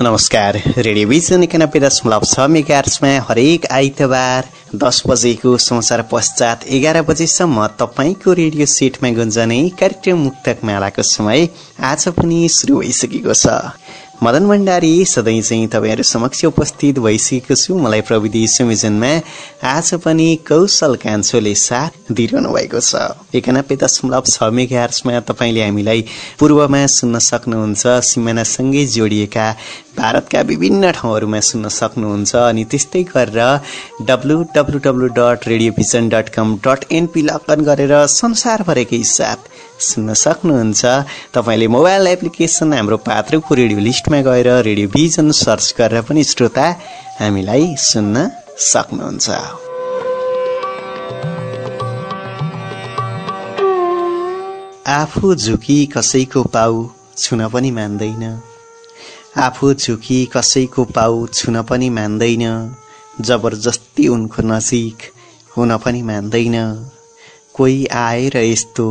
नमस्कार रेडियोभिजन एकानब्बे दशमलव छ। मेगार्समा हरेक आइतबार दस बजेको समाचार पश्चात एघार बजेसम्म तपाईँको रेडियो सेटमा गुन्जने कार्यक्रम मुक्तक मालाको समय आज पनि सुरु भइसकेको छ। मदन भण्डारी सधैँ चाहिँ तपाईँहरू समक्ष उपस्थित भइसकेको छु। मलाई प्रविधि संयोजनमा आज पनि कौशल कान्छोले साथ दिइरहनु भएको छ। एकानब्बे दशमलव छ मेगार्समा तपाईँले हामीलाई पूर्वमा सुन्न सक्नुहुन्छ। सिमानासँगै जोडिएका भारतका विभिन्न ठाउँहरूमा सुन्न सक्नुहुन्छ। अनि त्यस्तै गरेर W W W dot radiovision dot com dot NP log in गरेर संसारभरिकै साथ सुन्न सक्नुहुन्छ। तपाईँले मोबाइल एप्लिकेसन हाम्रो पात्रको रेडियो लिस्टमा गएर रेडियो भिजन सर्च गरेर पनि श्रोता हामीलाई सुन्न सक्नुहुन्छ। आफू झुकी कसैको पाउ छुन पनि मान्दैन। आफू झुकी कसैको पाउ छुन पनि मान्दैन। जबरजस्ती उनको नजिक हुन पनि मान्दैन। कोही आएर यस्तो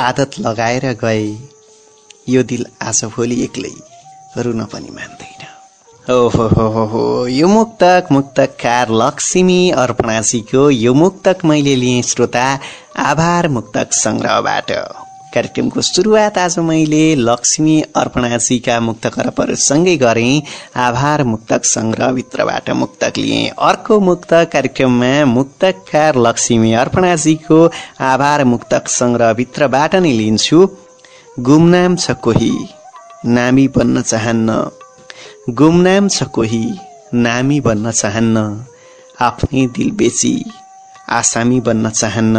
आदत लगाएर गए। यो दिल आज भोलि एक्लै रुन पनि मान्दैन। ओहो हो हो हो यो मुक्तक मुक्तकार लक्ष्मी अर्पणाजीको यो मुक्तक मैले लिएँ श्रोता आभार मुक्तक सङ्ग्रहबाट। कार्यक्रमको सुरुवात आज मैले लक्ष्मी अर्पणाजीका मुक्त करपहरूसँगै गरेँ। आभार मुक्तक सङ्ग्रहभित्रबाट मुक्तक लिएँ। अर्को मुक्त कार्यक्रममा मुक्तकार लक्ष्मी अर्पणाजीको आभार मुक्तक सङ्ग्रहभित्रबाट नै लिन्छु। गुमनाम छ कोही नामी बन्न चाहन्न। गुमनाम छ कोही नामी बन्न चाहन्न। आफ्नै दिल बेची आसामी बन्न चाहन्न।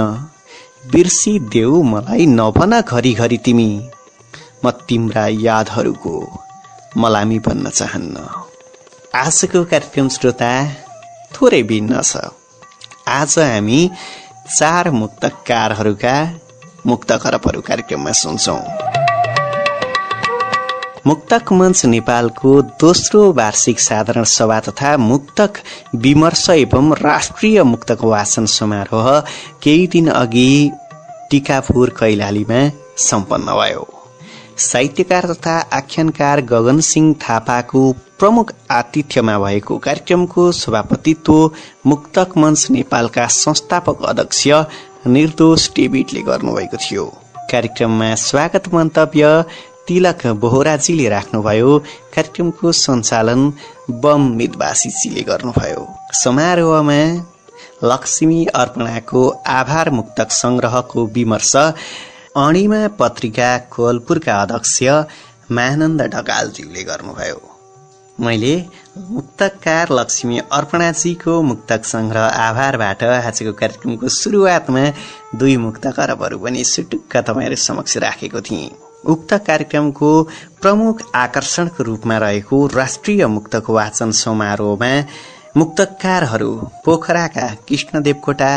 बिर्सी देऊ मलाई नभन घरिघरि तिमी। म तिम्रा यादहरूको मलामी बन्न चाहन्न। आजको कार्यक्रम श्रोता थोरै भिन्न छ। आज हामी चार मुक्तकारहरूका मुक्त खरबहरू कार्यक्रममा सुन्छौँ। मुक्तक मञ्च नेपालको दोस्रो वार्षिक साधारण सभा तथा मुक्तक विमर्श एवं राष्ट्रिय मुक्तक वाचन समारोह केही दिन अघि टिकापुर कैलालीमा सम्पन्न भयो। साहित्यकार तथा आख्यानकार गगन सिंह थापाको प्रमुख आतिथ्यमा भएको कार्यक्रमको सभापतित्व मुक्तक मञ्च नेपालका संस्थापक अध्यक्ष निर्दोष डेभिडले गर्नुभएको थियो। कार्यक्रममा स्वागत मन्तव्य तिलक बोहराजीले राख्नुभयो कार्यक्रमको सञ्चालन बम मितवासीजीले गर्नुभयो। समारोहमा लक्ष्मी अर्पणाको आभार मुक्तक संग्रहको विमर्श अणिमा पत्रिका कोलपुरका अध्यक्ष महानन्द ढकालज्यूले गर्नुभयो। मैले मुक्तकार लक्ष्मी अर्पणाजीको मुक्तक संग्रह आभारबाट आजको कार्यक्रमको सुरुवातमा दुई मुक्त करबहरू पनि सुटुक्क तपाईँहरू समक्ष राखेको थिएँ। उक्त कार्यक्रमको प्रमुख आकर्षणको रूपमा रहेको राष्ट्रिय मुक्तक वाचन समारोहमा मुक्तकारहरू पोखराका कृष्ण देवकोटा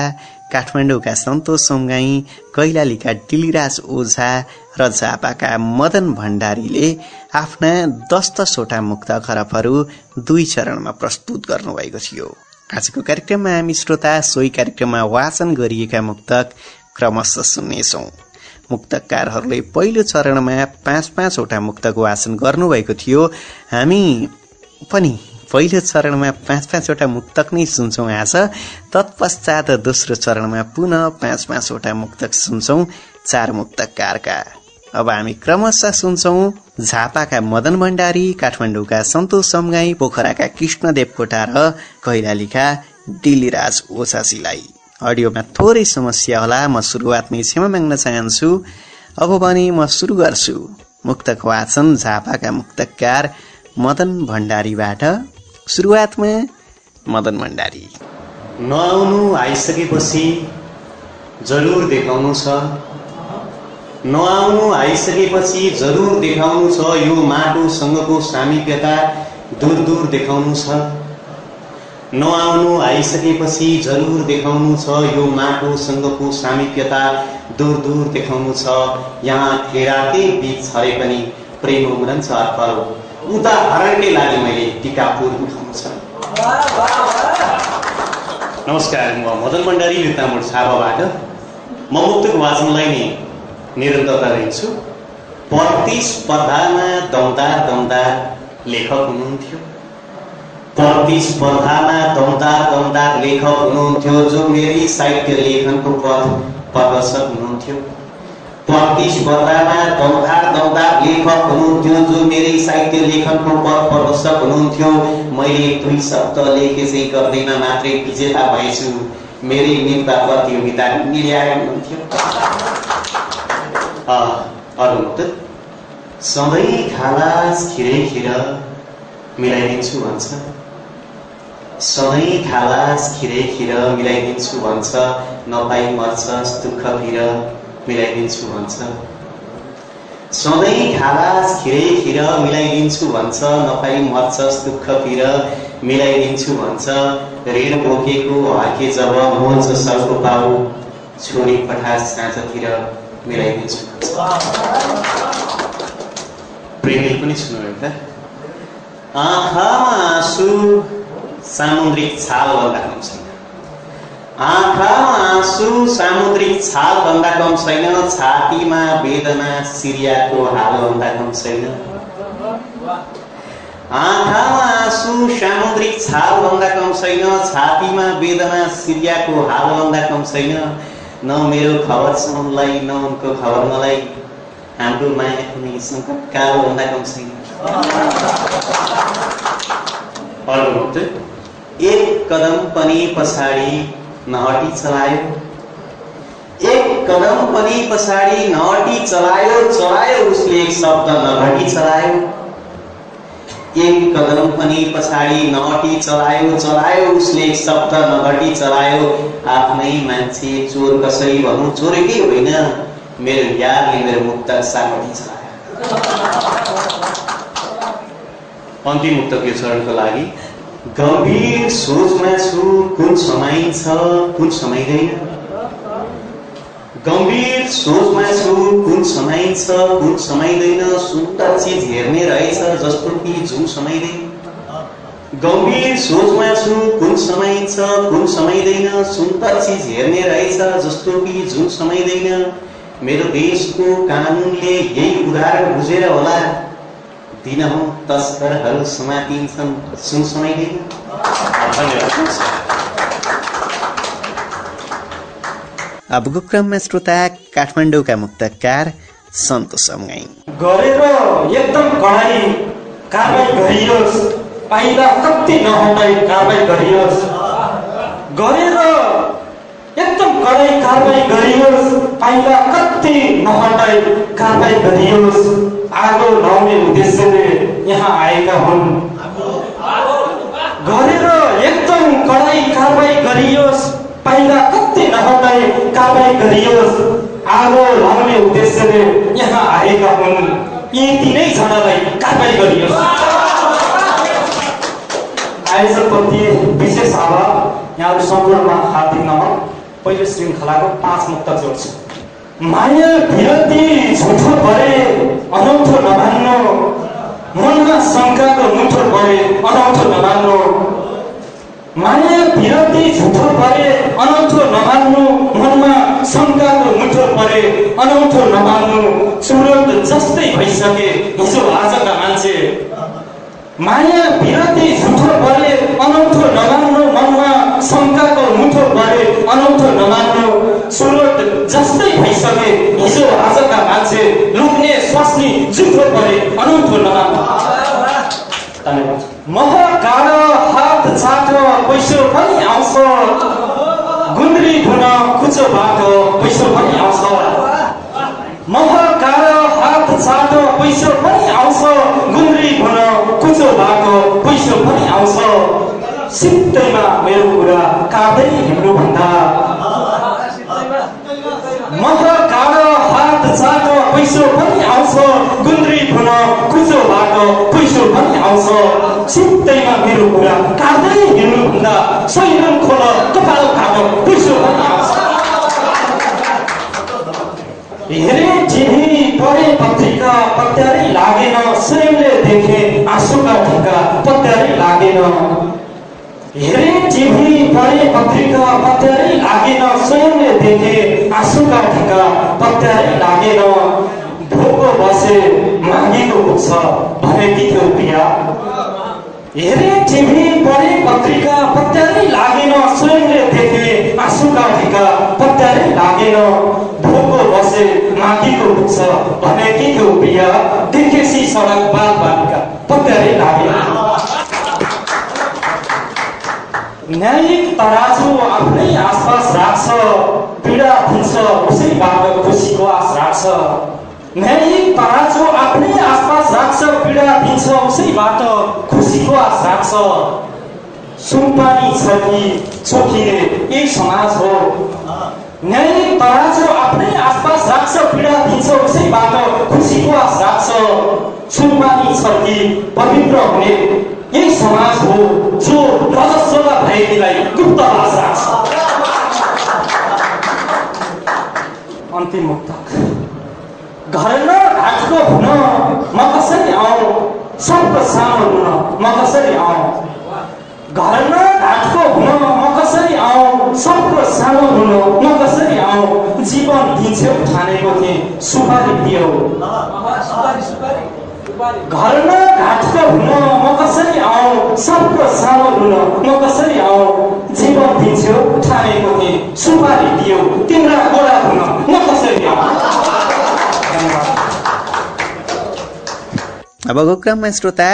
काठमाडौँका सन्तोष सोमगाई कैलालीका डिलिराज ओझा र झापाका मदन भण्डारीले आफ्ना दस दसवटा मुक्त खरबहरू दुई चरणमा प्रस्तुत गर्नुभएको थियो। आजको कार्यक्रममा हामी श्रोता सोही कार्यक्रममा वाचन गरिएका मुक्तक क्रमशः सुन्नेछौँ। मुक्तकारहरूले पहिलो चरणमा पाँच पाँचवटा मुक्तक वाचन गर्नुभएको थियो। हामी पनि पहिलो चरणमा पाँच पाँचवटा मुक्तक नै सुन्छौँ आज तत्पश्चात दोस्रो चरणमा पुनः पाँच पाँचवटा मुक्तक सुन्छौँ चार मुक्तकारका। अब हामी क्रमशः सुन्छौं झापाका मदन भण्डारी काठमाडौँका सन्तोष समगाई पोखराका कृष्णदेव कोटा र कैलालीका दिल्लीराज ओसासीलाई। अडियोमा थोरै समस्या होला म सुरुवातमै क्षमा माग्न चाहन्छु। अब पनि म सुरु गर्छु। मुक्तक वाचन झापाका मुक्तकार मदन भण्डारीबाट। सुरुवातमा मदन भण्डारी। नआउनु आइसकेपछि जरुर देखाउनु छ। नआउनु आइसकेपछि जरुर देखाउनु छ। यो माटोसँगको सामिप्यता दूर दूर देखाउनु छ। नआउनु आइसकेपछि जरुर देखाउनु छ यो माटोसँगको सामिप्यता। दूर दूर देखाउनु छ। यहाँ खेराकै बिच छरे पनि प्रेम उम्रन्छ अर्पल उदाहरणकै लागि मैले टिकापुर उठाउनु छ। नमस्कार म मदन भण्डारी युक्तामुड छापाबाट म मुक्तको वाचनलाई नै निरन्तरता दिन्छु। प्रतिस्पर्धामा दमदार दमदार लेखक हुनुहुन्थ्यो। प्रतिस्पर्धामा दमदार दमदार लेखक हुनुहुन्थ्यो जो मेरी साहित्य लेखनको पथ प्रदर्शक हुनुहुन्थ्यो। प्रतिस्पर्धामा दमदार दमदार लेखक हुनुहुन्थ्यो जो मेरै साहित्य लेखनको पथ प्रदर्शक हुनुहुन्थ्यो। मैले दुई शब्द लेखे चाहिँ गर्दैन मात्रै विजेता भएछु। मेरै निम्ता प्रतियोगिता मिल्याए हुनुहुन्थ्यो। अरू सधैँ खालास खिरै खिर मिलाइदिन्छु भन्छ। सधैँ खालास खिरै खिर मिलाइदिन्छु भन्छ नपाई मर्छस् दुःख फिर मिलाइदिन्छु भन्छ। सधैँ खालास खिरै खिर मिलाइदिन्छु भन्छ नपाई मर्छस् दुःख फिर मिलाइदिन्छु भन्छ। ऋण बोकेको हर्के जब मोच सर्को पाउ छोरी पठा साँझतिर मिलाइदिन्छु प्रेमी पनि सुन्नु एउटा आँखामा आँसु सामुद्रिक छाल भन्दा कम छैन। आँखामा आँसु सामुद्रिक छाल भन्दा कम छैन। छातीमा वेदना सिरियाको हाल भन्दा कम छैन। आँखामा आँसु सामुद्रिक छाल भन्दा कम छैन। छातीमा वेदना सिरियाको हाल भन्दा कम छैन। न मेरो खबर छ उनलाई न उनको खबर मलाई। हाम्रो माया कुनै सङ्कट कालो भन्दा कम छैन। एक कदम पनि पछाडि नहटी चलायो। एक कदम पनि पछाडि नहटी चलायो चलायो उसले एक शब्द नघटी चलायो। एक कदम पनि पछाडि नहटी चलायो चलायो उसले एक शब्द नघटी चलायो। आफ्नै मान्छे चोर कसरी भनौँ? चोरेकै होइन? मेरो यादले मेरो मुक्त सापटी चलायो। अन्तिम मुक्तक यो चरणको लागि। गम्भीर सोचमा छु कुन समय छ कुन समाइँदैन गम्भीर सोचमा छु कुन समय छ कुन समाइँदैन सुन्दर चिज हेर्ने रहेछ जस्तो कि जुन समाइँदैन गम्भीर सोचमा छु कुन समय छ कुन समाइँदैन सुन्दर चिज हेर्ने रहेछ जस्तो कि जुन समाइँदैन मेरो देशको कानुनले यही उदाहरण बुझेर होला। दिनहुँ तस्करहरू समातिन्छन् सुन समाइँदैन धन्यवाद। अबको क्रममा श्रोता काठमाडौँका मुक्तकार सन्तोष समगाई। गरेर एकदम कडाई कारवाही गरियोस् पाइला कति नहुँदै कारवाही गरियोस्। गरेर एकदम कडाई कारवाही गरियोस् पाइला कति नहटाई कारवाही गरियोस्। आगो लाउने उद्देश्यले यहाँ आएका हुन्। गरेर एकदम कडाई कारवाही गरियोस् पाइला कति नहटाई कारवाही गरियोस् आगो लाउने उद्देश्यले यहाँ आएका हुन्। यी तिनै जनालाई कारवाही गरियोस्। आयोजकप्रति विशेष आभार। यहाँहरू सम्पूर्णमा हार्दिक नमन पहिलो श्रृङ्खलाको पाँच मुक्त जोड्छु। माया विरति झुठो परे अनौठो नमान्नु मनमा शङ्काको मुठो परे अनौठो नमान्नु माया विरति झुठो परे अनौठो नमान्नु मनमा शङ्काको मुठो परे अनौठो नमान्नु सुरत जस्तै भइसके हिजो आजका मान्छे माया विरति झुठो परे अनौठो नमान्नु मनमा शङ्काको मुठो परे अनौठो नमान्नु सुरत हिजो आजका मान्छे लुक्ने जुठो परे अनौठो नमान धन्यवाद। महाकाँडो हात चाटो पैसो पनि आउँछ गुन्द्री धुन कुचो बाटो पैसो पनि आउँछ महाकाँडो हात चाटो पैसो पनि आउँछ गुन्द्री धुन कुचो बाटो पैसो पनि आउँछ सित्तैमा मेरो कुरा काट्दै हिँड्नुभन्दा महाकाँडो चाटो पैसो पनि आउँछ गुन्द्री धुन कुचो बाटो पैसो पनि आउँछ सित्तैमा मेरो कुरा काट्दै हिँड्नुभन्दा सैरन खोल कपाल काटो पैसो पनि आउँछ हेरे टिभी पढे पत्रिका पत्यारै लागेन स्वयंले देखे आँसुका ढिका पत्यारै लागेन हेरे टिभी पढे पत्रिका पत्यारै लागेन स्वयंले देखे आँसुका ढिका पत्यारै लागेन भोको बसे मागेको पुग्छ भनेकी थियो प्रिया हेरे टिभी पढे पत्रिका पत्यारै लागेन स्वयंले देखे आँसुका ढिका पत्यारै लागेन भोको बसे मागेको पुग्छ भनेकी थियो प्रिया देखेसी सडक बाल बालिका पत्यारै लागेन न्यायिक तराजु आफ्नै आसपास राख्छ पीडा दिन्छ उसैबाट खुसीको आश राख्छ। न्यायिक तराजु आफ्नै आसपास राख्छ पीडा दिन्छ उसैबाट खुसीको आश राख्छ। सुनपानी छ कि छोकिने यही समाज हो। न्यायिक तराजु आफ्नै आसपास राख्छ पीडा दिन्छ उसैबाट खुसीको आश राख्छ। सुनपानी छ कि पवित्र हुने यही समाज हो जो रजस्वला भएकीलाई गुप्तवास राख्छ अन्तिम मुक्तक घर न घाटको हुन म कसरी आउँ? सबको सानो हुन म कसरी आउँ? घर न घाटको हुन म कसरी आउँ? सबको सानो हुन म कसरी आउँ? जीवन दिन्छौ ठानेको थिएँ सुपारी दियो घर न घाटको हुन म कसरी आउँ सबको सानो हुन म कसरी आउँ जीवन दिन्छौ ठानेको थिएँ सुपारी दियो तिम्रा गोडा हुन म कसरी आउँ अबको क्रममा श्रोता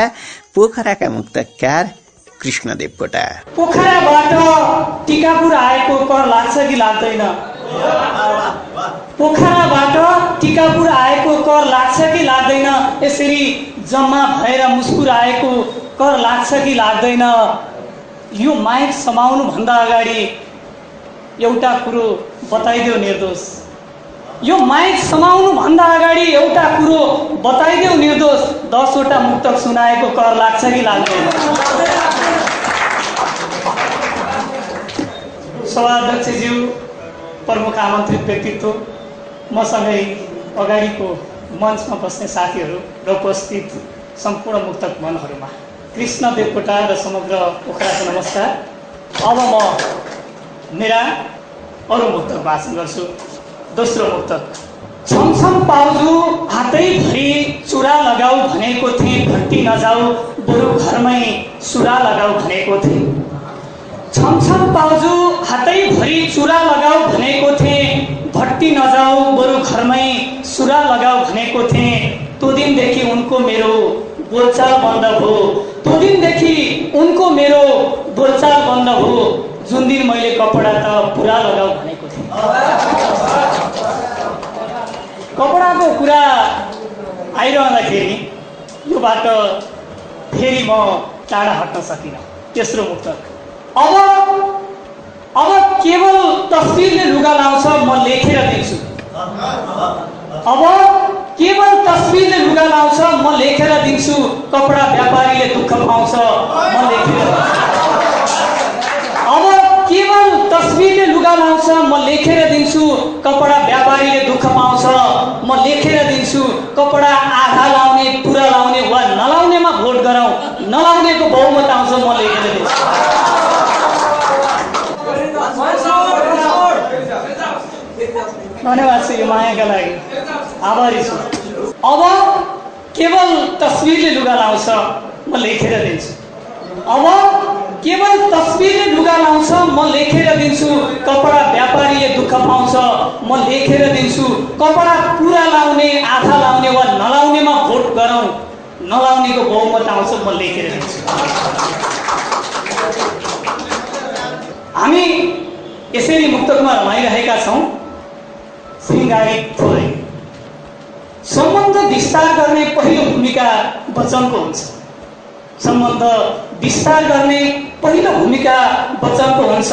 पोखराका मुक्तकार कृष्ण देवकोटा पोखराबाट टिकापुर आएको कर लाग्छ कि लाग्दैन? पोखराबाट टिकापुर आएको कर लाग्छ कि लाग्दैन? यसरी जम्मा भएर मुस्कुराएको कर लाग्छ कि लाग्दैन? यो माइक समाउनुभन्दा अगाडि एउटा कुरो बताइदेऊ निर्दोष। यो माइक समाउनुभन्दा अगाडि एउटा कुरो बताइदेऊ निर्दोष। दसवटा मुक्तक सुनाएको कर लाग्छ कि लाग्दैन? सभाध्यक्षज्यू प्रमुख आमन्त्रित व्यक्तित्व मसँगै अगाडिको मञ्चमा बस्ने साथीहरू र उपस्थित सम्पूर्ण मुक्तक मनहरूमा कृष्ण देवकोटा र समग्र पोखराको नमस्कार। अब म मेरा अरू मुक्तक वाचन गर्छु। दोस्रो मुक्तक। छमछम पाउजु हातैभरि चुरा लगाऊ भनेको थिएँ भट्टी नजाऊ बरु घरमै सुरा लगाऊ भनेको थिएँ। छमछम पाउजु हातैभरि चुरा लगाऊ भनेको थिएँ। भट्टी नजाऊ बरु घरमै सुरा लगाऊ भनेको थिएँ। त्यो दिनदेखि उनको मेरो बोलचाल बन्द भयो त्यो दिनदेखि उनको मेरो बोलचाल बन्द भयो जुन दिन मैले कपडा त पुरा लगाऊ भनेको थिएँ। कपडाको कुरा आइरहँदाखेरि योबाट फेरि म टाढा हट्न सकिनँ। तेस्रो मुक्तक। अब अब केवल तस्विरले लुगा लाउँछ म लेखेर दिन्छु। अब केवल तस्विरले लुगा लाउँछ म लेखेर दिन्छु कपडा व्यापारीले दुःख पाउँछ म लेखेर अब केवल तस्विरले लुगा लाउँछ म लेखेर दिन्छु कपडा व्यापारीले दुःख पाउँछ म लेखेर दिन्छु कपडा आधा लाउने पुरा लाउने वा नलाउनेमा भोट गराउँ नलाउनेको बहुमत आउँछ म लेखेर दिन्छु। धन्यवाद छ यो मायाका लागि आभारी छु। अब केवल तस्विरले लुगा लाउँछ म लेखेर दिन्छु। अब केवल तस्बिरले लुगा लाउँछ म लेखेर दिन्छु। कपडा व्यापारीले दुःख पाउँछ म लेखेर दिन्छु। कपडा पुरा लाउने आधा लाउने वा नलाउनेमा भोट गरौँ नलाउनेको बहुमत आउँछ म लेखेर दिन्छु। हामी यसरी मुक्तकमा रमाइरहेका छौँ। शृङ्गारित थोरै सम्बन्ध विस्तार गर्ने पहिलो भूमिका वचनको हुन्छ। सम्बन्ध विस्तार गर्ने पहिलो भूमिका वचनको हुन्छ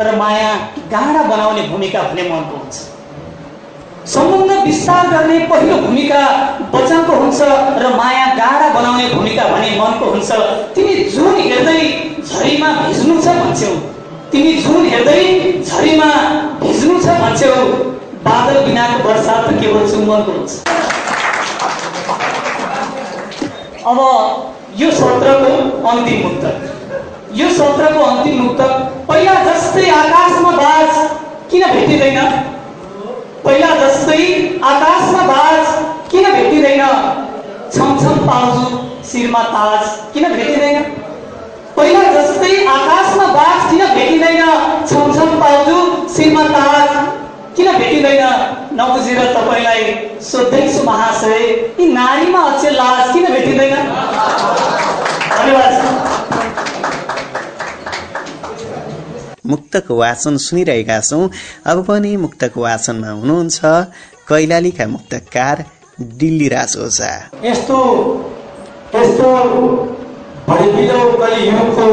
र माया गाढा बनाउने भूमिका भने मनको हुन्छ। सम्बन्ध विस्तार गर्ने पहिलो भूमिका वचनको हुन्छ र माया गाढा बनाउने भूमिका भने मनको हुन्छ। तिमी जुन हेर्दै झरीमा भिज्नु छ भन्छौ तिमी जुन हेर्दै झरीमा भिज्नु छ भन्छौ बादल बिनाको वर्षा त केवल चुम्बनको हुन्छ। अब यो सत्रको अन्तिम मुक्तक यो सत्रको अन्तिम मुक्तक पहिला जस्तै आकाशमा बाज किन भेटिँदैन? पहिला जस्तै आकाशमा बाज किन भेटिँदैन? छमछम पाउजु शिरमा ताज किन भेटिँदैन? पहिला जस्तै आकाशमा बाज किन भेटिँदैन? छमछम पाउजु शिरमा ताज किन भेटिँदैन नबुझेर तपाईँलाई सोध्दैछु महाशय यी नारीमा अचेल लाज किन भेटिँदैन? धन्यवाद। मुक्तक वाचन सुनिरहेका छौँ। अब पनि मुक्तक वाचनमा हुनुहुन्छ कैलालीका मुक्तकार दिल्ली राज ओझा। यस्तो यस्तो भडिदिलो कलियुगको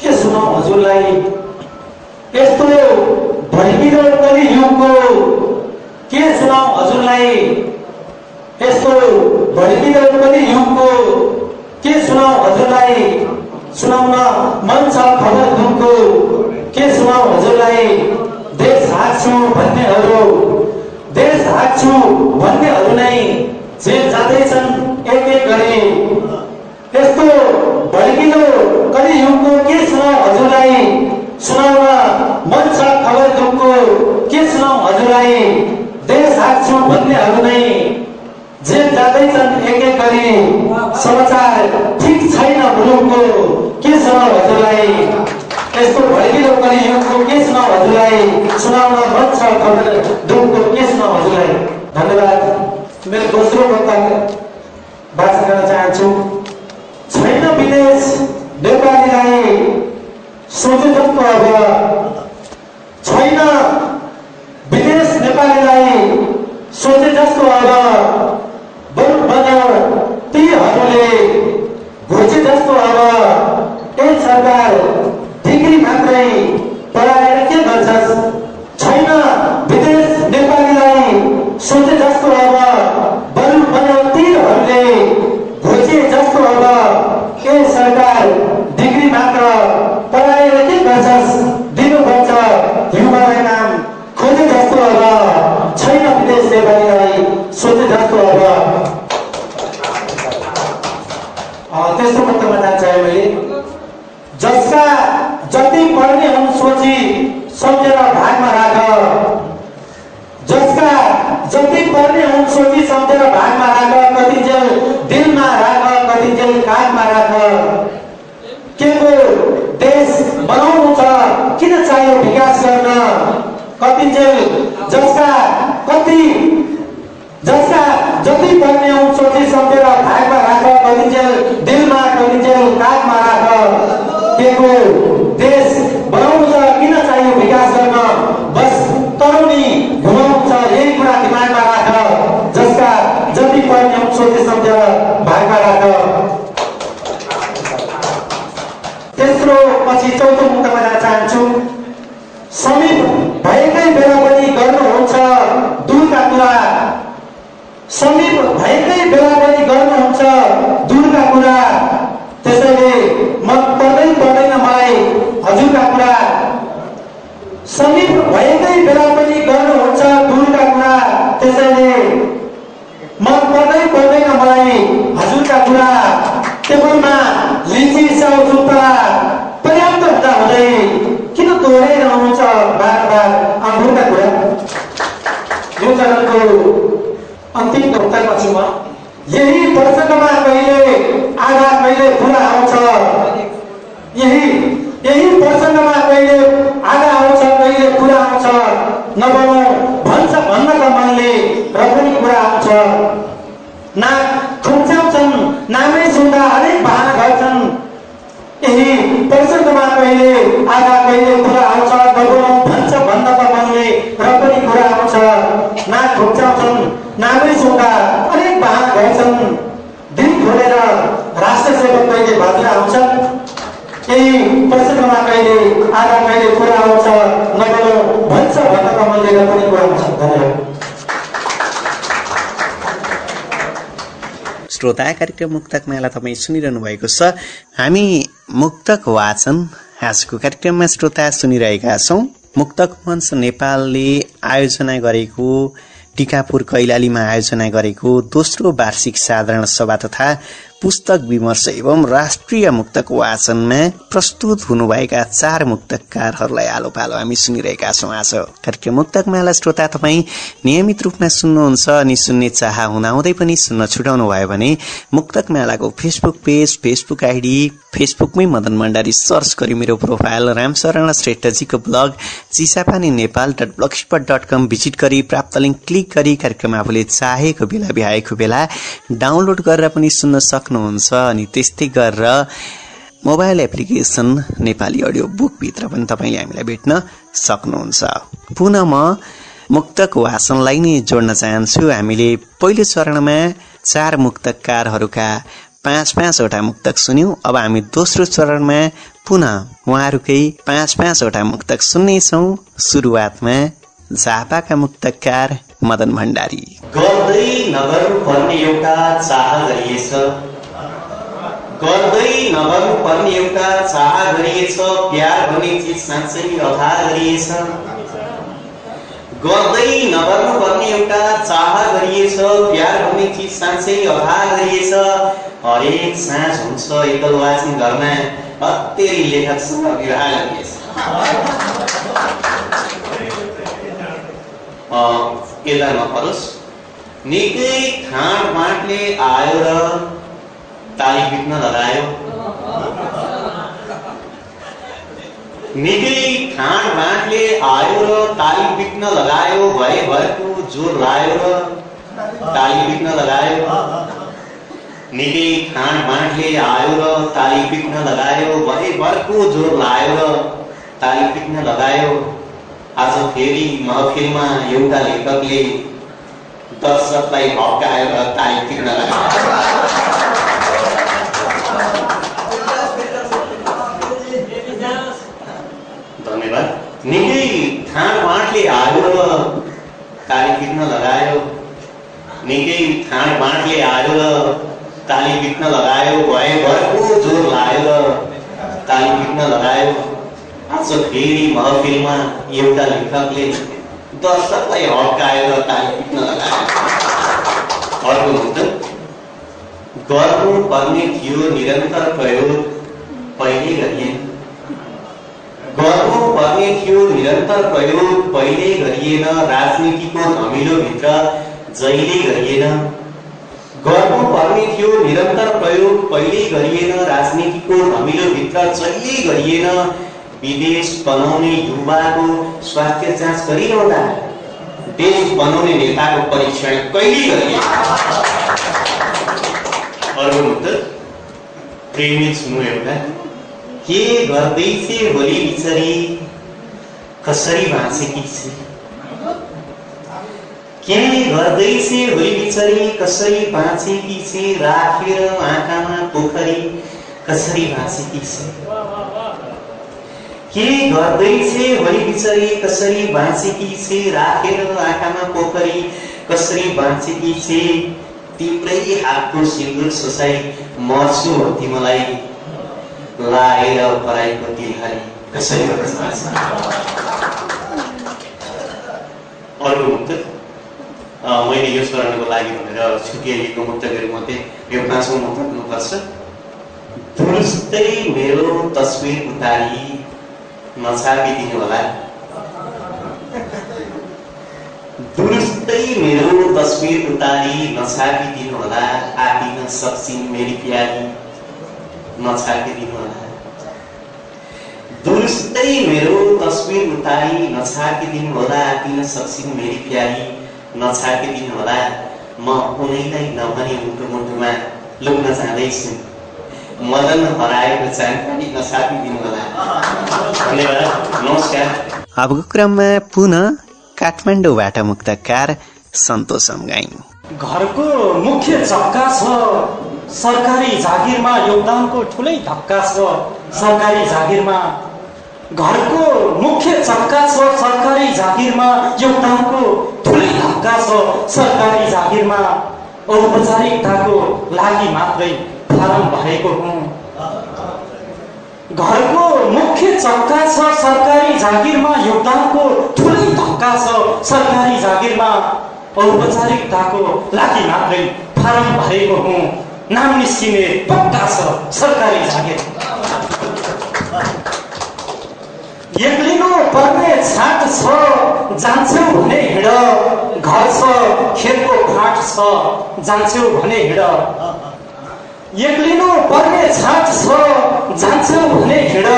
के सुनाउ हजुरलाई? यस्तो भडिदिलो कलियुगको के सुनाउ हजुरलाई? यस्तो भडिदिलो कलियुगको के सुनाउ हजुरलाई? सुनाउन मन छ खबर दुखको के सुनाउ हजुरलाई? देश हाँक्छु भन्नेहरू देश हाँक्छु भन्नेहरू नै जेल जाँदैछन् एक एक गरी। यस्तो भड्किलो कलियुगको के सुनाउ हजुरलाई सुनाउन मन छ खबर दुखको के सुनाउ हजुरलाई देश हाँक्छु भन्नेहरू नै जेल जाँदैछन् एक एक गरी समाचार ठिक छैन मुलुकको के सुनाउ हजुरलाई? यस्तो भड्किलो कलियुगको के सुनाउ हजुरलाई? सुनाउन मन छ दुखको के सुनाउ हजुरलाई? धन्यवाद। मेरो दोस्रो वक्ता वाचन गर्न चाहन्छु। छैन विदेश नेपालीलाई सोझो जस्तो अब छैन। विदेश नेपालीलाई सोचे जस्तो अब बरु बन्यो तीहरूले घोचे जस्तो अब ए सरकार डिग्री मात्रै पढाएर के गर्छस् छैन। विदेश नेपालीलाई सोचे जस्तो अब बरु बन्यो तीरहरूले घोचे जस्तो अब ए सरकार डिग्री मात्र पढाएर के गर्छस् दिनुपर्छ युवालाई नाम खोजे जस्तो अब छैन विदेश नेपालीलाई सोचे जस्तो अब अँ, त्यस्तो पत्रमा जान्छ है मैले जसका जति पढ्ने हुन् सोची सम्झेर भागमा राख। जसका जति पढ्ने हुन् सोची सम्झेर भागमा राख कति जेल दिलमा राख कति जेल कागमा राख। के को देश बनाउनु छ किन चाहियो विकास गर्न? कति जेल जसका कति जसका जति पढ्ने हुन् सोची सम्झेर भागमा राख कति जेल दिलमा कति जेल कागमा राख। के को देश बनाउनु किन चाहियो विकास गर्न बस तरुणी घुमाउनु छ यही कुरा दिमागमा राख जसका जति हुन् सोची सम्झेर भागमा राख। तेस्रो पछि चौथो मुक्तमा जान चाहन्छु। समीप भएकै बेला पनि गर्नुहुन्छ दूरका कुरा। समीप भएकै बेला पनि गर्नुहुन्छ दूरका कुरा। त्यसैले मन पर्दै पर्दैन मलाई। हजुरका कुरा। समीप भएकै बेला पनि गर्नुहुन्छ दूरका कुरा। त्यसैले मन पर्दै पर्दैन मलाई। हजुरका कुरा। टेबलमा लिची स्याउ जुत्ता। पर्याप्त हुँदा हुँदै। किन दोहोऱ्याइरहनुहुन्छ बार बार अमृतका कुरा? यो चरणको अन्तिम वक्तव्यपछि म यही दर्शकमा कहिले आधा कहिले खुला आउँछ। यही यही प्रसङ्गमा कहिले आगा आउँछ कहिले कुरा आउँछ। नबोल्नु भन्छ भन्नका मनले र पनि कुरा आउँछ। नाक खुम्च्याउँछन् नामै सुन्दा हरेक बहाना गर्छन्। यही प्रसङ्गमा कहिले आगा कहिले कुरा आउँछ नबोल्नु भन्छ भन्नका मनले र पनि कुरा आउँछ नाक खुम्च्याउँछन् नामै सुन्दा अनेक बहाना गर्छन् दिल खोलेर राष्ट्र सेवक कहिले भन्न आउँछन् केही प्रसङ्गमा कहिले आधा कहिले कुरा आउँछ नगरौँ भन्छ भन्नको मैले पनि कुरा आउँछ धन्यवाद। श्रोता कार्यक्रम मुक्तक मेला तपाईँ सुनिरहनु भएको छ। हामी मुक्तक वाचन आजको कार्यक्रममा श्रोता सुनिरहेका छौँ। मुक्तक मञ्च नेपालले आयोजना गरेको टिकापुर कैलालीमा आयोजना गरेको दोस्रो वार्षिक साधारण सभा तथा पुस्तक विमर्श एवं राष्ट्रिय मुक्तक वाचनमा प्रस्तुत हुनुभएका चार मुक्तकारहरूलाई आलो पालो हामी सुनिरहेका छौँ आज। कार्यक्रम मुक्तक माला श्रोता तपाईँ नियमित रूपमा सुन्नुहुन्छ अनि सुन्ने चाह हुँदाहुँदै पनि सुन्न छुटाउनु भयो भने मुक्तक मालाको फेसबुक पेज फेसबुक आइडी फेसबुकमै मदन भण्डारी सर्च गरी मेरो profile Ramsharan श्रेष्ठजीको blog Chisapani Nepal dot blogspot dot com visit गरी प्राप्त लिङ्क क्लिक गरी कार्यक्रम आफूले चाहेको बेला भ्याएको बेला डाउनलोड गरेर पनि सुन्न सक्नुहुन्छ अनि त्यस्तै गरेर मोबाइल एप्लिकेसन नेपाली अडियो बुकभित्र पनि तपाईँले हामीलाई भेट्न सक्नुहुन्छ। पुनः म मुक्तक वासनलाई नै जोड्न चाहन्छु। हामीले पहिलो चरणमा चार मुक्तकारहरूका पाँच पाँचवटा मुक्तक सुन्यौं। अब हामी दोस्रो चरणमा पुनः उहाँहरूकै पाँच पाँचवटा मुक्तक सुन्नेछौ। सुरुवातमा झापाका मुक्तकार मदन भण्डारी। पर्ने एउटा चाह गरिएछ। गर्दै नगर्नु पर्ने एउटा चाह गरिएछ प्यार भन्ने चिज साँच्चै अथा गरिएछ। गर्दै नगर्नु पर्ने एउटा चाह गरिएछ प्यार भन्ने चिज साँच्चै अथा गरिएछ। हरेक साँझ हुन्छ एकल वाचिङ घरमा अत्तेरी लेखकसँग विवाह गरिएछ। यता नपरोस् निकै खाँड बाँडले आयो र ताली पिट्न लगायो निकै खाँड बाँडले आयो र ताली पिट्न लगायो भए भएको जोर लायो र। ताली पिट्न लगायो निकै खाँड बाँडले आयो र ताली पिट्न लगायो भए भरको जोर लायो र। ताली पिट्न लगायो आज फेरि महफिलमा एउटा लेखकले दर्शकलाई हप्काएर ताली पिट्न लगायो निकै ठाँड बाँडले आयो र ताली पिट्न लगायो निकै ठाँड बाँडले आयो र ताली पिट्न लगायो भए भरको जोर लायो र ताली पिट्न लगायो आज फेरि महफिलमा एउटा लेखकले दर्शकलाई हड्काएर ताली पिट्न लगायो अर्को मुद्दा गर्नु पर्ने थियो निरन्तर प्रयोग पहिले गरिएन गर्नु थियो निरन्तर प्रयोग पहिले गरिएन राजनीतिको धमिलोभित्र जहिले गरिएन। गर्नु पर्ने थियो निरन्तर प्रयोग पहिले गरिएन राजनीतिको धमिलोभित्र जहिले गरिएन। विदेश बनाउने युवाको स्वास्थ्य जाँच गरिरहँदा देश बनाउने नेताको परीक्षण कहिले गरिएन? अर्को मुद्दा प्रेमित सुन्नु एउटा। के गर्दैछे होली बिचरी? कसरी बाँचेकी छे के गर्दैछे होली बिचरी कसरी बाँचेकी छे राखेर आँखामा पोखरी कसरी बाँचेकी छे के गर्दैछे होली बिचरी कसरी बाँचेकी छे राखेर आँखामा पोखरी कसरी बाँचेकी छे तिम्रै हातको सिन्दुर सोसाइ मर्छु तिमीलाई लाएर पराईको दिलहारी कसरी अर्को मुक्त मैले यो स्मरणको लागि भनेर छुट्याइएको मुक्तहरू मध्ये यो पाँचौँ मुक्त हुनुपर्छ दुरुस्तै मेरो तस्विर उतारी नछापिदिनु होला दुरुस्तै मेरो तस्विर उतारी नछापिदिनु होला आपिन सक्छिन् मेरी प्यारी नछापिदिनु होला दुरुस्तै मेरो तस्बिर उतारी नछार्किदिनु होला किन सक्छिन् मेरी प्यारी नछार्किदिनु होला। म उनैलाई नभने मुटु मुटुमा लुक्न जाँदैछु। मदन हराएको जानकारी नछार्किदिनु होला। धन्यवाद नमस्कार। अबको क्रममा पुनः काठमाडौँबाट मुक्तकार सन्तोष अम्गाई। घरको मुख्य चक्का छ सरकारी जागिरमा योगदानको ठुलै धक्का छ। सरकारी जागिरमा घरको मुख्य चक्का छ सरकारी जागिरमा योगदानको ठुलै धक्का छ सरकारी जागिरमा। औपचारिकताको लागि मात्रै फारम भरेको हुँ। घरको मुख्य चक्का छ सरकारी जागिरमा योगदानको ठुलै धक्का छ सरकारी जागिरमा। औपचारिकताको लागि मात्रै फारम भरेको हुँ। नाम निस्किने पक्का छ सरकारी जागिर। एक्लिनु पर्ने छाट छ जान्छौ भने हिँड। घर छ खेतको फाट छ जान्छौ भने हिँड। एक्लिनु पर्ने छाट छ जान्छौ भने हिँड।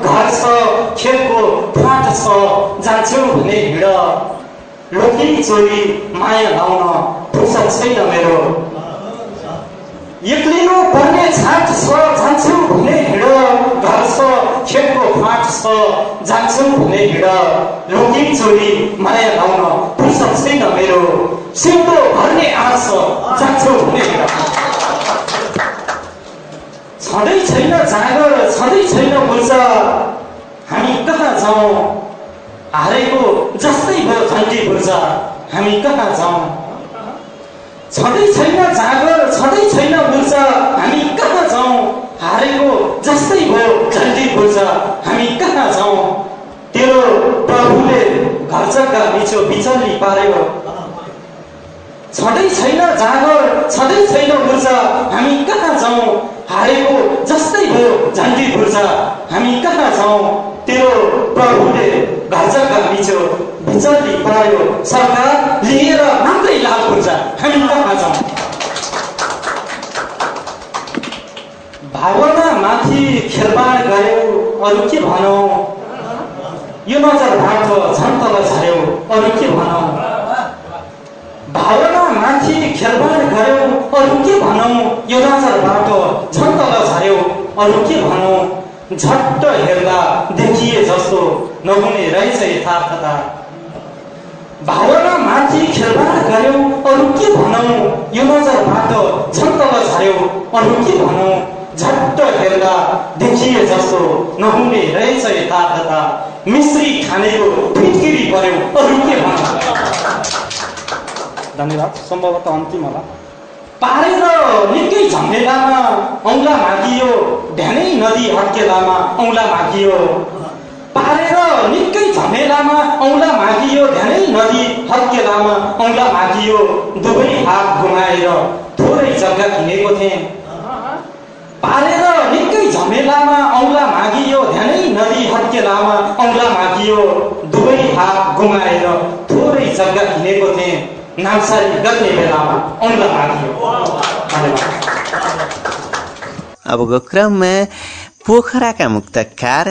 घर छ खेतको फाट छ जान्छौ भने हिँड। लोकी चोरी माया लाउन फुर्सद छैन मेरो। एक्लिनु पर्ने छाट छ जान्छौ भने हिँड घर छ खेतको फाट छ जान्छौ भने हिँड लोकी चोरी माया लाउन फुर्सद छैन मेरो। सिउँदो भर्ने छ जान्छौ भने हिँड छँदै छैन जाँगर छँदै छैन ऊर्जा हामी कहाँ जाउँ? हारेको जस्तै भयो झन्डी ऊर्जा हामी कहाँ जाउँ? छँदै छैन जाँगर छँदै छैन ऊर्जा हामी कहाँ जाउँ हारेको जस्तै भयो झन्डी ऊर्जा हामी कहाँ जाउँ तेरो प्रभुले घर जग्गा बिचो बिचल्ली पार्यो छँदै छैन जाँगर छँदै छैन ऊर्जा हामी कहाँ जाउँ हारेको जस्तै भयो झन्डी ऊर्जा हामी कहाँ जाउँ तेरो प्रभुले घर जग्गा बिचो बिचल्ली पार्यो सरकार लिएर मात्रै लाल ऊर्जा हामी कहाँ जाउँ भावना खेलबाड गऱ्यो अरू के भनौँ यो नजरबाट झन् तल झऱ्यो अरू के भनौँ भावना माथि खेलबाड गऱ्यो अरू के भनौँ यो नजरबाट झन् तल झऱ्यो अरू के भनौँ झट्ट हेर्दा देखिए जस्तो नहुने रहेछ यथार्थता भावना माथि खेलबाड गऱ्यो अरू के भनौँ यो नजरबाट झन् तल झऱ्यो अरू के भनौँ झट्ट हेर्दा देखिए जस्तो नहुने रहेछ यथार्थता मिस्त्री खानेको फिटकिरी पर्यो अरू के धन्यवाद सम्भवतः अन्तिम होला पारेर निकै झमेलामा औँला मागियो ध्यानै नदी हड्केलामा औँला मागियो पारेर निकै झमेलामा औँला मागियो ध्यानै नदी हड्केलामा औँला मागियो दुवै हात घुमाएर थोरै जग्गा किनेको थिएँ पारेर निकै झमेलामा औँला मागियो ध्यानै नदी हड्केलामा औँला मागियो दुवै हात घुमाएर थोरै जग्गा किनेको थिएँ नामसारी गर्ने बेलामा औँला मागियो। धन्यवाद। अबको क्रममा पोखराका मुक्तकार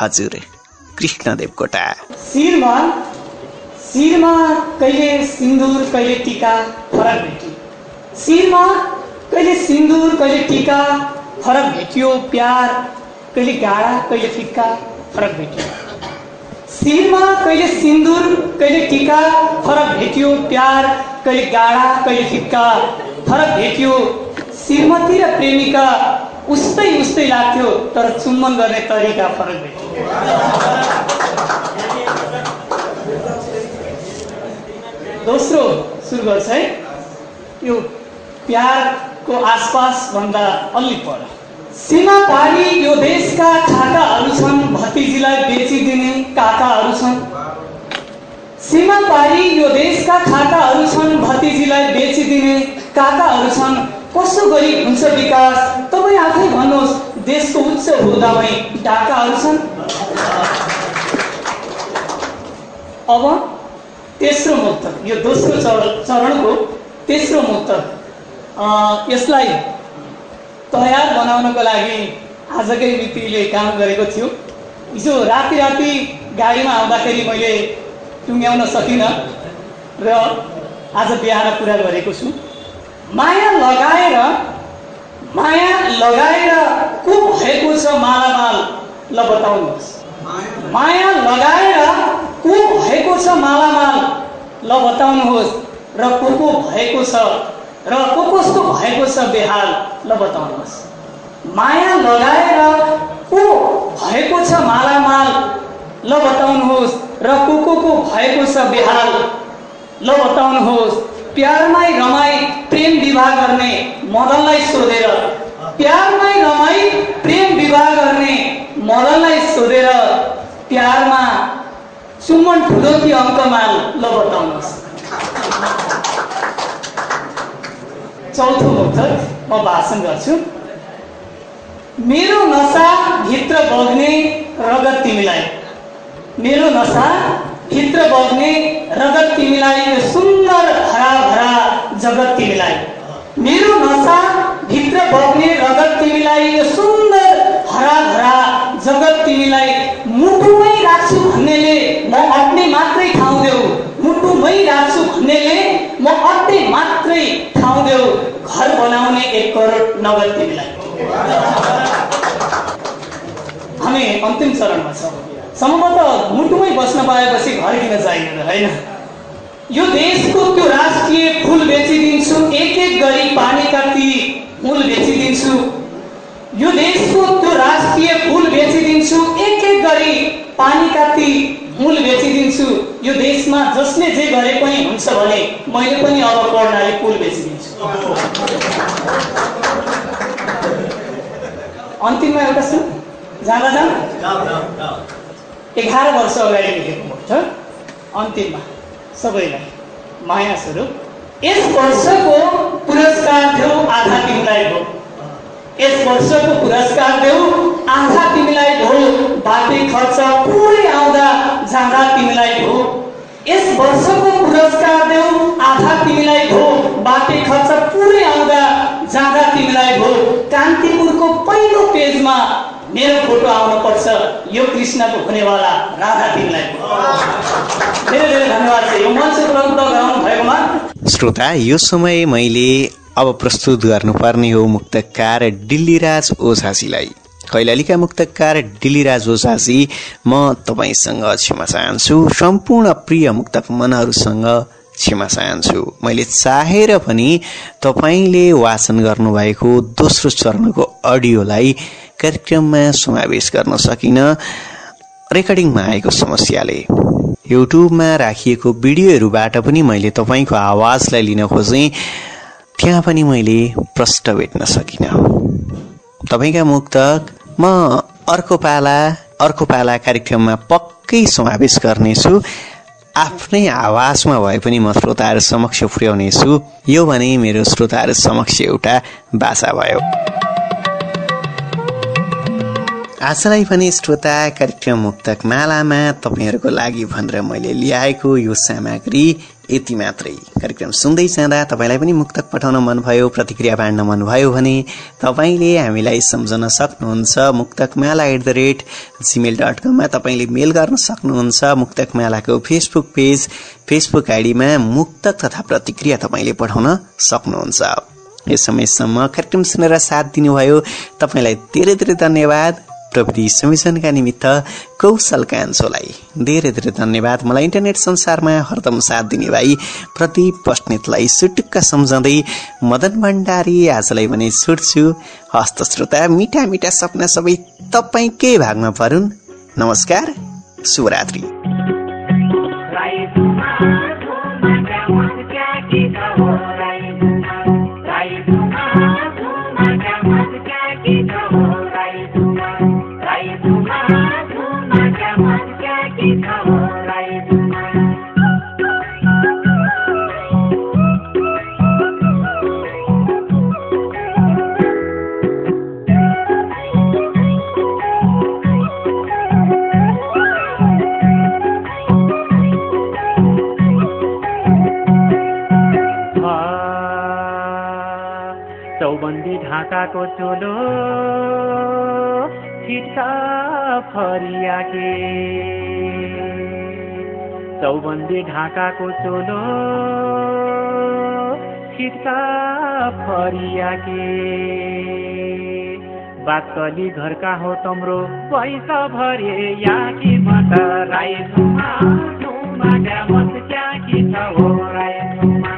हजुर कृष्ण देवकोटा शिरमा शिरमा कहिले सिन्दुर कहिले टिका फरक भेट्यो शिरमा कहिले सिन्दुर कहिले टिका फरक भेटियो प्यार कहिले गाडा कहिले फिक्का फरक भेटियो। शिरमा कहिले सिन्दुर कहिले टिका फरक भेटियो प्यार कहिले गाडा कहिले फिक्का फरक भेटियो। श्रीमती र प्रेमिका उस्तै उस्तै लाग्थ्यो तर चुम्बन गर्ने तरिका फरक भेटियो। दोस्रो सुरु गर्छ है। यो प्यारको आसपास भन्दा अलि पर। सीमा पारी यो देशका खाकाहरू छन् भतिजीलाई बेचिदिने काकाहरू छन्। सीमा पारी यो देशका खाकाहरू छन् भतिजीलाई बेचिदिने काकाहरू छन्। कसो गरी हुन्छ विकास? तपाईँ आफै भन्नुहोस् देशको उच्च हुदामै डाकाहरू छन्? अब तेस्रो मुक्त यो दोस्रो चरण चरणको तेस्रो मुक्त यसलाई तयार बनाउनको लागि आजकै मितिले काम गरेको थियो हिजो राति राति गाडीमा आउँदाखेरि मैले टुङ्ग्याउन सकिनँ र आज बिहान कुरा गरेको छु। माया लगाएर माया लगाएर को भएको छ मालामाल? ल बताउनुहोस्। माया लगाएर को भएको छ मालामाल? ल बताउनुहोस्। र को को भएको छ? र को कस्तो भएको छ बेहाल ल बताउनुहोस्। माया लगाएर को भएको छ मालामाल? ल बताउनुहोस्। र को को को भएको छ बेहाल ल बताउनुहोस्। प्यारमै रमाई प्रेम विवाह गर्ने मदनलाई सोधेर प्यारमै रमाई प्रेम विवाह गर्ने मदनलाई सोधेर प्यारमा सुमन ठुलो कि अङ्कमाल ल बताउनुहोस्। चौथो मुक्तक म भाषण गर्छु। मेरो नसा भित्र बग्ने रगत तिमीलाई। मेरो नसा भित्र बग्ने रगत तिमीलाई यो सुन्दर हराभरा जगत तिमीलाई। मेरो नसा भित्र बग्ने रगत तिमीलाई यो सुन्दर हराभरा जगत तिमीलाई। मुटुमै राख्छु भन्नेले म अट्ने मात्रै ठाउँ देऊ। मुटुमै राख्छु भन्नेले म अट्ने मात्रै ठाउँ देऊ घर बनाउने एक करोड नगद तिमीलाई हामी अन्तिम चरणमा छौँ। सम्भवतः मुटुमै बस्न पाएपछि घर किन चाहिँदैन होइन? यो देशको त्यो राष्ट्रिय फुल बेचिदिन्छु एक एक गरी पानी कति मूल बेचिदिन्छु। यो देशको त्यो राष्ट्रिय फुल बेचिदिन्छु एक एक गरी पानी कति मूल बेचिदिन्छु। यो देशमा जसले जे गरे पनि हुन्छ भने मैले पनि अब कर्णाली पुल बेचिदिन्छु। अन्तिममा एउटा छ जाँदा जाँदा? एघार वर्ष अगाडि लेखेको मुक्त अन्तिममा सबैलाई माया स्वरूप यस वर्षको पुरस्कार देऊ आधा तिमीलाई हो यस वर्षको पुरस्कार देऊ आधा तिमीलाई भो बाटै खर्च पुरै जाँदा तिमीलाई भो यस वर्षको पुरस्कार देऊ आधा तिमीलाई भो बाटै खर्च पुरै आउँदा जाँदा तिमीलाई भो कान्तिपुरको पहिलो पेजमा मेरो फोटो आउनु पर्छ यो कृष्णको हुनेवाला राधा तिमीलाई धेरै धेरै धन्यवाद छ। यो मञ्च उपलब्ध गराउनु भएकोमा। श्रोता यो समय मैले अब प्रस्तुत गर्नुपर्ने हो मुक्तकार डिल्लीराज ओझासीलाई। कैलालीका मुक्तकार डिल्लीराज ओझासी म तपाईँसँग क्षमा चाहन्छु। सम्पूर्ण प्रिय मुक्तक मनहरूसँग क्षमा चाहन्छु। मैले चाहेर पनि तपाईँले वाचन गर्नुभएको दोस्रो चरणको अडियोलाई कार्यक्रममा समावेश गर्न सकिन रेकर्डिङमा आएको समस्याले। युट्युबमा राखिएको भिडियोहरूबाट पनि मैले तपाईँको आवाजलाई लिन खोजेँ। त्यहाँ पनि मैले प्रष्ट भेट्न सकिनँ। तपाईँका मुक्तक म अर्को पाला अर्को पाला कार्यक्रममा पक्कै समावेश गर्नेछु। आफ्नै आवाजमा भए पनि म श्रोताहरू समक्ष पुर्याउनेछु। यो भने मेरो श्रोताहरू समक्ष एउटा बाछा भयो। आजलाई पनि श्रोता कार्यक्रम मुक्तक मालामा तपाईँहरूको लागि भनेर मैले ल्याएको यो सामग्री यति मात्रै। कार्यक्रम सुन्दै जाँदा तपाईँलाई पनि मुक्तक पठाउन मनभयो प्रतिक्रिया बाँड्न मनभयो भने तपाईँले हामीलाई सम्झन सक्नुहुन्छ। Muktakmala at the rate gmail dot कममा तपाईँले मेल गर्न सक्नुहुन्छ। मुक्तकमालाको फेसबुक पेज फेसबुक आइडीमा मुक्तक तथा प्रतिक्रिया तपाईँले पठाउन सक्नुहुन्छ। यस समयसम्म कार्यक्रम सुनेर साथ दिनुभयो। तपाईँलाई धेरै धेरै धन्यवाद। प्रविधि संयोजनका निमित्त कौशल कान्छोलाई धेरै धेरै धन्यवाद। मलाई इन्टरनेट संसारमा हरदम साथ दिने भाइ प्रदीप बस्नेतलाई सुटुक्क सम्झाउँदै मदन भण्डारी आजलाई भने छुट्छु। हस्त श्रोता मिठा मिठा सपना सबै तपाईँकै भागमा परुन्? नमस्कार शुभरात्रि। ढाकाको चोलो। छिट्का फरिया के बातली घरका हो तम्रो पैसा भरे या कि मत राई झुमा झुमा मत क्या कि छ हो राई झुमा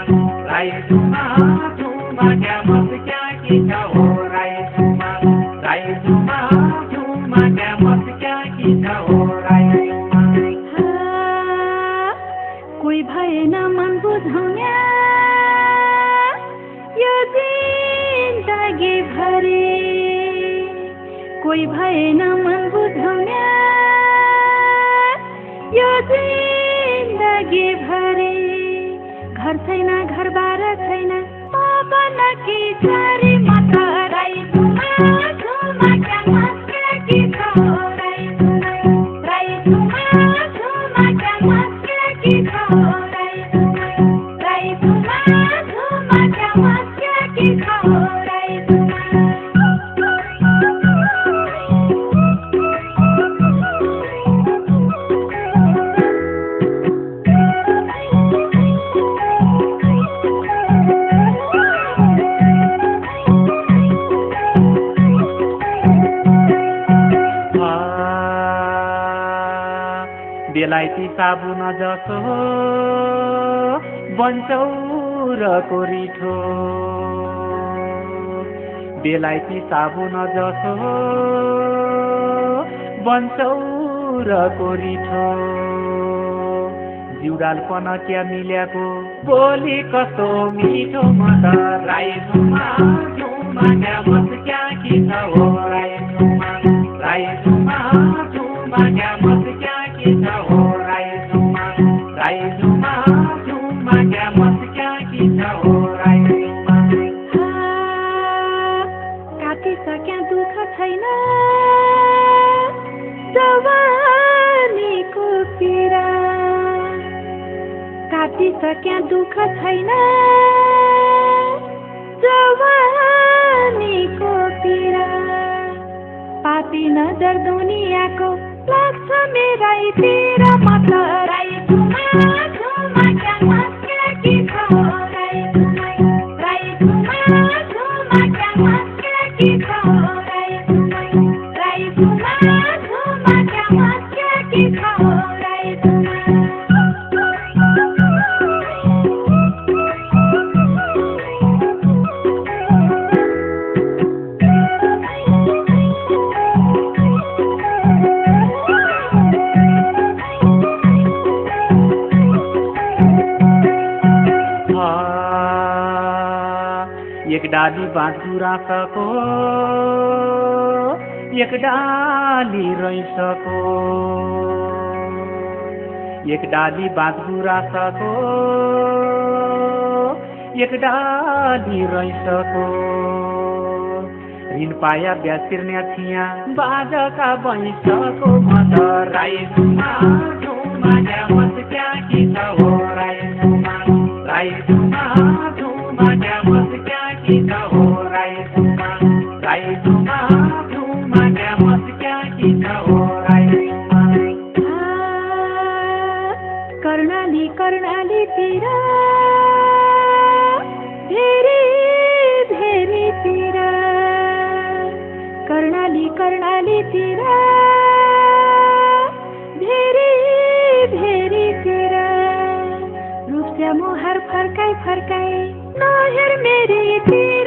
राई झुमा झुमा मत कोही भएन मन बुझाउने यो जिन्दगी भरि। घर छैन घरबार छैन म बन कि साबुन जसो बन्चौरको रिठो जिउडालपन क्या मिल्याको बोली कस्तो मिठो मत राई राई एक डाली बाँधुरा सको एक डाली रैसको ऋण पाया ब्याज थिया बाजका बैंसको मत राई झुमा क्या राई क्या हो? गिरा भेरी भेरी गिरा रूप से मुहर फरकाई फरकाई। नोहर मेरी दी।